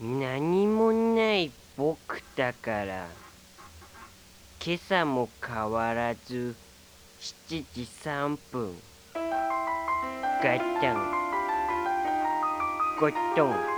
何もない僕だから。今朝も変わらず7時3分。ガタン。ゴトン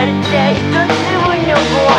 серця й то не у нього.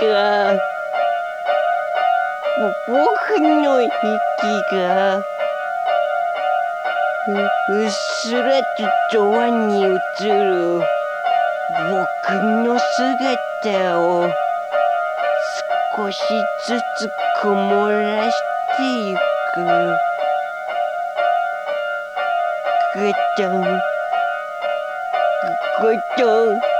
息がぼ僕の息がううっすらとドアに映る僕の姿を少しずつ曇らしてゆく。ガタン。ガタン。